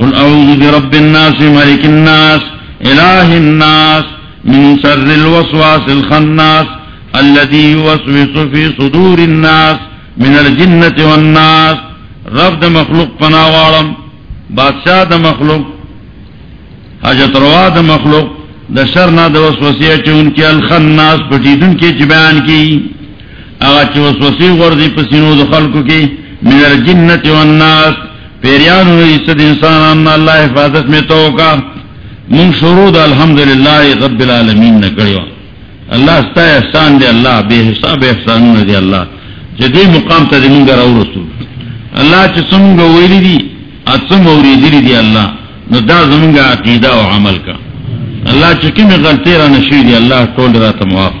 قل اعوذ برب الناس، ملك الناس اله الناس، من شر الوسواس الخناس، الذي يوسوس في صدور الناس، من الجنة والناس. رب دا مخلوق پناوارم بادشاہ دا مخلوق حجت روا دا مخلوق دا شرنا دا وسوسیہ چون کی الخناس پٹیدن کی چبیان کی. اگا چی وسوسی غردی پسینو دا خلقو کی، من الجنة والناس پیریان ہوئی صد انسان اللہ حفاظت میں تو کا۔ من شروع دا الحمدللہ رب العالمین نے نکڑیو اللہ ستا احسان دے اللہ، بے حساب احسان دے اللہ۔ جدی مقام تا دی منگا رو رسول۔ اللہ چی سمگا ویلی دی اتسم اوری دلی دی اللہ۔ نو دا زمنگا عقیدہ و عمل کا۔ اللہ چی کمی غلطی را نشوی دی، اللہ طول را تمواف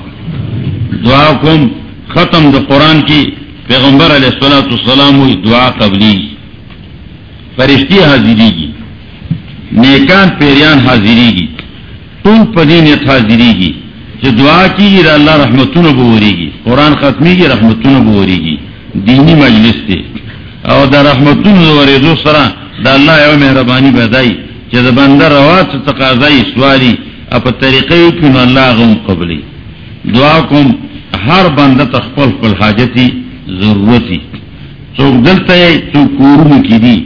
دعا کم ختم دا قرآن کی پیغمبر علیہ السلام ہوئی دعا قبلی۔ فرشتی حاضری گی نیکان پیریان حاضری گی طول پدینیت حاضری گی جو دعا کی گی اللہ رحمتون بوری گی قرآن ختمی گی رحمتون بوری گی دینی مجلس تے او دا رحمتون دوری دو سرا دا اللہ یو مہربانی بدائی چه دا بندر روات تقاضائی سوالی اپا طریقی کن اللہ غم قبلی دعا کم ہر بندہ تخپل پل حاجتی ضرورتی چوک دلتا ہے تو کورون کی دی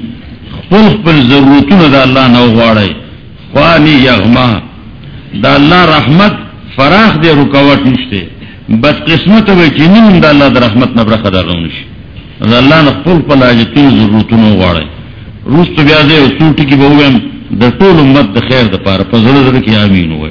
خپل خپل ضرورتونه د الله نه غاڑے خواني یغما د الله رحمت فراخ دی، رکاوټ نشته. بس قسمت وي چې نیم د الله د رحمت نه نبرا خدا رونش د الله نه خپل خپل آجتین ضرورتونه غاڑے روز تو بیادے سوٹی کی بہویم د ټول امت د خیر دا پارا پا زړه کی آمین ہوئے